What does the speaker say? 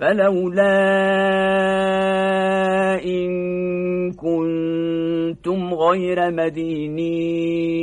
فلولا إن كنتم غير مدينين.